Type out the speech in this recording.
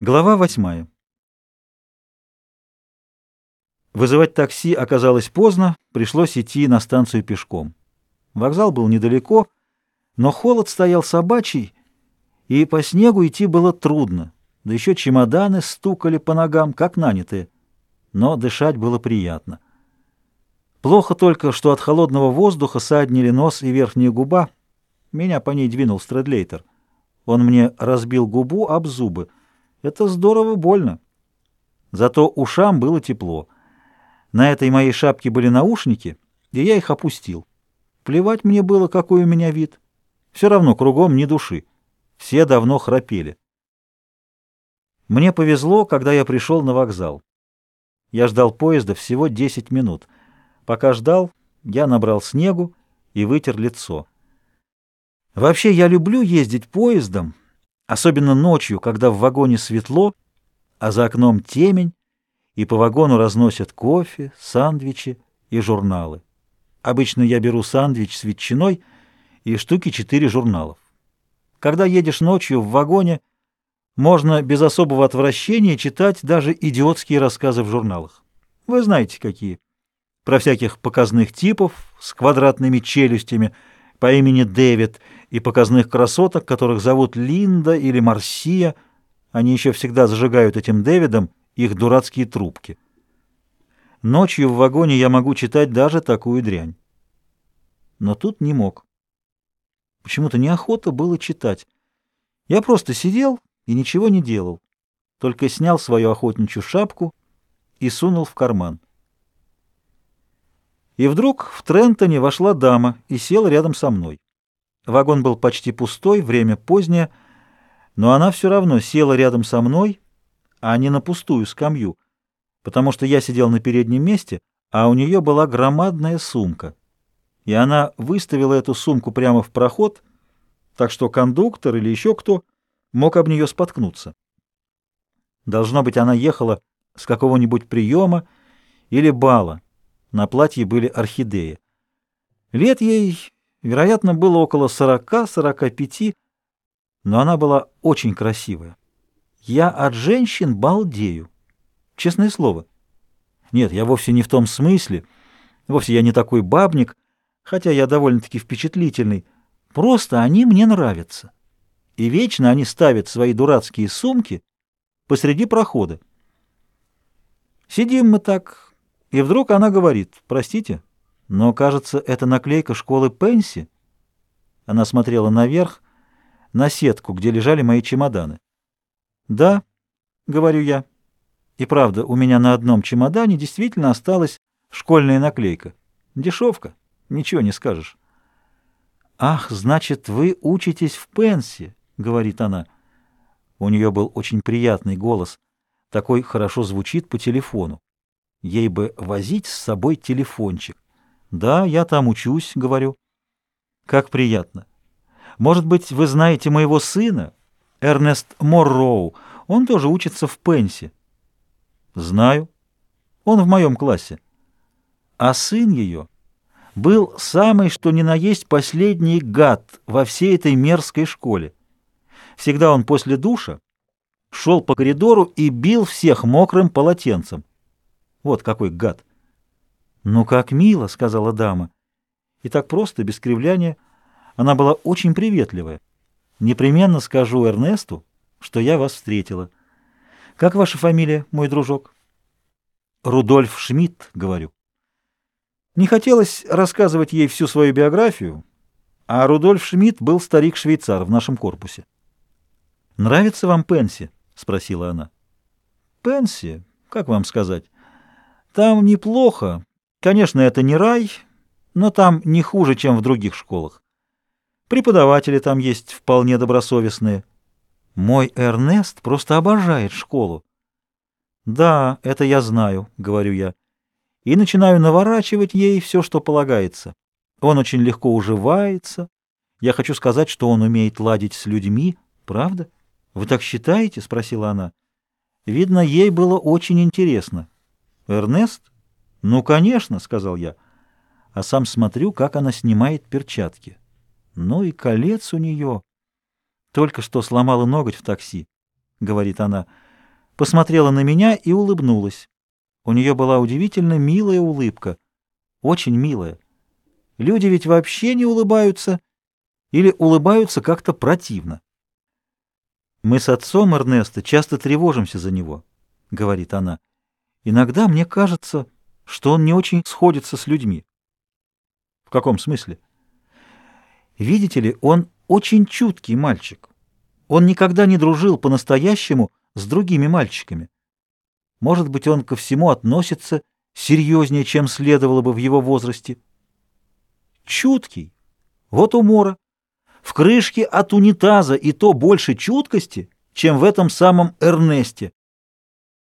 Глава восьмая. Вызывать такси оказалось поздно, пришлось идти на станцию пешком. Вокзал был недалеко, но холод стоял собачий, и по снегу идти было трудно, да еще чемоданы стукали по ногам, как нанятые. Но дышать было приятно. Плохо только, что от холодного воздуха саднили нос и верхняя губа. Меня по ней двинул Стрэдлейтер. Он мне разбил губу об зубы — это здорово больно. Зато ушам было тепло. На этой моей шапке были наушники, и я их опустил. Плевать мне было, какой у меня вид. Все равно кругом ни души. Все давно храпели. Мне повезло, когда я пришел на вокзал. Я ждал поезда всего 10 минут. Пока ждал, я набрал снегу и вытер лицо. Вообще, я люблю ездить поездом, Особенно ночью, когда в вагоне светло, а за окном темень, и по вагону разносят кофе, сандвичи и журналы. Обычно я беру сандвич с ветчиной и штуки четыре журналов. Когда едешь ночью в вагоне, можно без особого отвращения читать даже идиотские рассказы в журналах. Вы знаете, какие. Про всяких показных типов с квадратными челюстями по имени Дэвид – и показных красоток, которых зовут Линда или Марсия. Они еще всегда зажигают этим Дэвидом их дурацкие трубки. Ночью в вагоне я могу читать даже такую дрянь. Но тут не мог. Почему-то неохота было читать. Я просто сидел и ничего не делал, только снял свою охотничью шапку и сунул в карман. И вдруг в Трентоне вошла дама и села рядом со мной. Вагон был почти пустой, время позднее, но она все равно села рядом со мной, а не на пустую скамью, потому что я сидел на переднем месте, а у нее была громадная сумка. И она выставила эту сумку прямо в проход, так что кондуктор или еще кто мог об нее споткнуться. Должно быть, она ехала с какого-нибудь приема или бала. На платье были орхидеи. Лет ей Вероятно, было около сорока-сорока пяти, но она была очень красивая. Я от женщин балдею. Честное слово. Нет, я вовсе не в том смысле. Вовсе я не такой бабник, хотя я довольно-таки впечатлительный. Просто они мне нравятся. И вечно они ставят свои дурацкие сумки посреди прохода. Сидим мы так, и вдруг она говорит, простите, но, кажется, это наклейка школы Пенси. Она смотрела наверх, на сетку, где лежали мои чемоданы. «Да», — говорю я. И правда, у меня на одном чемодане действительно осталась школьная наклейка. Дешевка, ничего не скажешь. «Ах, значит, вы учитесь в Пенси», — говорит она. У нее был очень приятный голос, такой хорошо звучит по телефону. Ей бы возить с собой телефончик. «Да, я там учусь», — говорю. «Как приятно. Может быть, вы знаете моего сына, Эрнест Морроу. Он тоже учится в Пенсе». «Знаю. Он в моем классе». А сын ее был самый что ни на есть последний гад во всей этой мерзкой школе. Всегда он после душа шел по коридору и бил всех мокрым полотенцем. Вот какой гад. «Ну как мило», — сказала дама. И так просто, без кривляния, она была очень приветливая. «Непременно скажу Эрнесту, что я вас встретила. Как ваша фамилия, мой дружок?» «Рудольф Шмидт», — говорю. Не хотелось рассказывать ей всю свою биографию, а Рудольф Шмидт был старик-швейцар в нашем корпусе. «Нравится вам Пенси?» — спросила она. «Пенси? Как вам сказать? Там неплохо, Конечно, это не рай, но там не хуже, чем в других школах. Преподаватели там есть вполне добросовестные. Мой Эрнест просто обожает школу. Да, это я знаю, говорю я, и начинаю наворачивать ей все, что полагается. Он очень легко уживается. Я хочу сказать, что он умеет ладить с людьми. Правда? Вы так считаете? спросила она. Видно, ей было очень интересно. Эрнест «Ну, конечно», — сказал я, а сам смотрю, как она снимает перчатки. Ну и колец у нее. Только что сломала ноготь в такси, — говорит она, — посмотрела на меня и улыбнулась. У нее была удивительно милая улыбка, очень милая. Люди ведь вообще не улыбаются или улыбаются как-то противно. «Мы с отцом Эрнеста часто тревожимся за него», — говорит она. «Иногда мне кажется, что он не очень сходится с людьми». «В каком смысле?» «Видите ли, он очень чуткий мальчик. Он никогда не дружил по-настоящему с другими мальчиками. Может быть, он ко всему относится серьезнее, чем следовало бы в его возрасте. Чуткий. Вот умора. В крышке от унитаза и то больше чуткости, чем в этом самом Эрнесте.